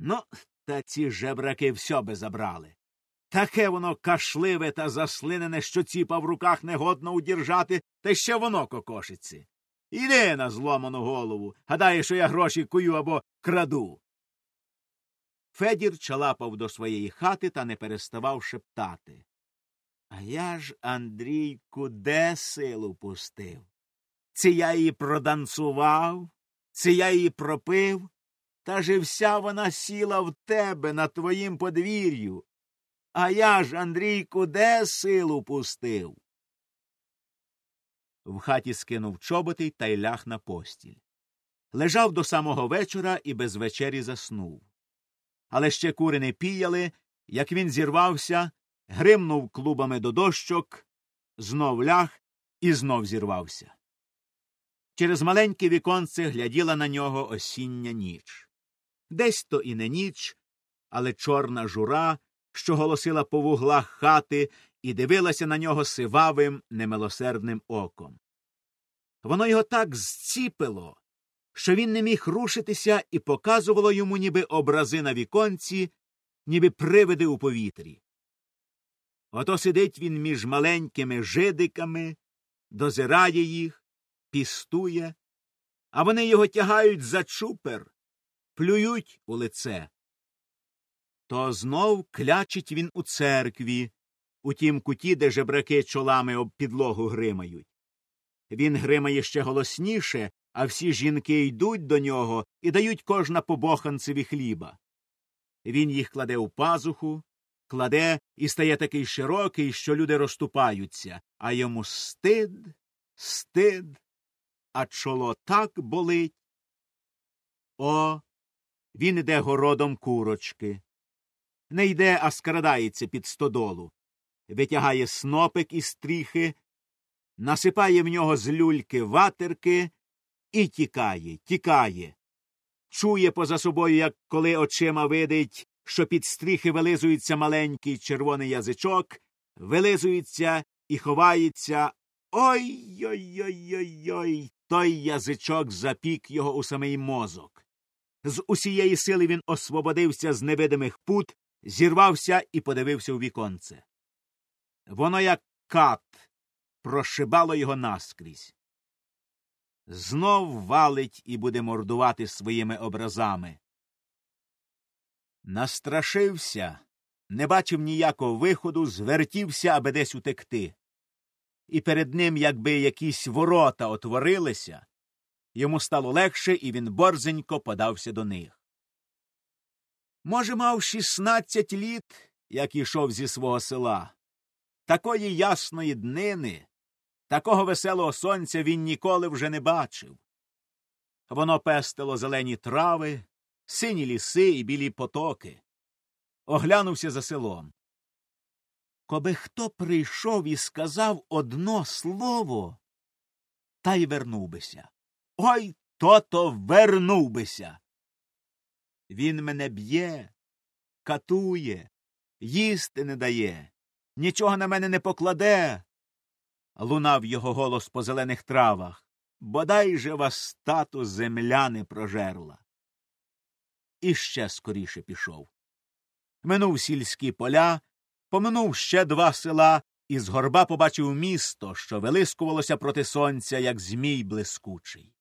Ну, та ці жебраки все би забрали. Таке воно кашливе та заслинене, що ціпа в руках негодно удержати, та ще воно кокошиться. Іди на зломану голову. Гадає, що я гроші кую або краду. Федір чалапав до своєї хати та не переставав шептати. А я ж, Андрійку, де силу пустив? Це я її проданцував, це я її пропив, та вся вона сіла в тебе на твоїм подвір'ю. А я ж, Андрійку, де силу пустив? В хаті скинув чоботи та й ляг на постіль. Лежав до самого вечора і без вечері заснув. Але ще кури не піяли, як він зірвався, гримнув клубами до дощок, знов ляг і знов зірвався. Через маленьке віконце гляділа на нього осіння ніч. Десь то і не ніч, але чорна жура, що голосила по вуглах хати, і дивилася на нього сивавим, немилосердним оком. Воно його так зціпило, що він не міг рушитися і показувало йому ніби образи на віконці, ніби привиди у повітрі. Ото сидить він між маленькими жидиками, дозирає їх, пістує, а вони його тягають за чупер, плюють у лице. То знов клячить він у церкві, у тім куті, де жебраки чолами об підлогу гримають. Він гримає ще голосніше, а всі жінки йдуть до нього і дають кожна по боханцеві хліба. Він їх кладе у пазуху, кладе і стає такий широкий, що люди розступаються, а йому стид, стид, а чоло так болить. О, він іде городом курочки. Не йде, а скрадається під стодолу, витягає снопик із стріхи, насипає в нього з люльки ватерки і тікає, тікає. Чує поза собою, як коли очима видить, що під стріхи вилизується маленький червоний язичок, вилизується і ховається. Ой ой ой ой ой. Той язичок запік його у самий мозок. З усієї сили він освободився з невидимих пут, зірвався і подивився у віконце. Воно, як кат, прошибало його наскрізь. Знов валить і буде мордувати своїми образами. Настрашився, не бачив ніякого виходу, звертівся, аби десь утекти. І перед ним, якби якісь ворота отворилися, йому стало легше, і він борзенько подався до них. Може, мав шістнадцять літ, як ішов зі свого села. Такої ясної днини, такого веселого сонця він ніколи вже не бачив. Воно пестило зелені трави, сині ліси і білі потоки. Оглянувся за селом. Коби хто прийшов і сказав одно слово, та й вернув бися. Ой то-то вернув бися. Він мене б'є, катує, їсти не дає, нічого на мене не покладе. Лунав його голос по зелених травах. Бодай же вас стату земля не прожерла. І ще скоріше пішов. Минув сільські поля, поминув ще два села і з горба побачив місто, що вилискувалося проти сонця, як змій блискучий.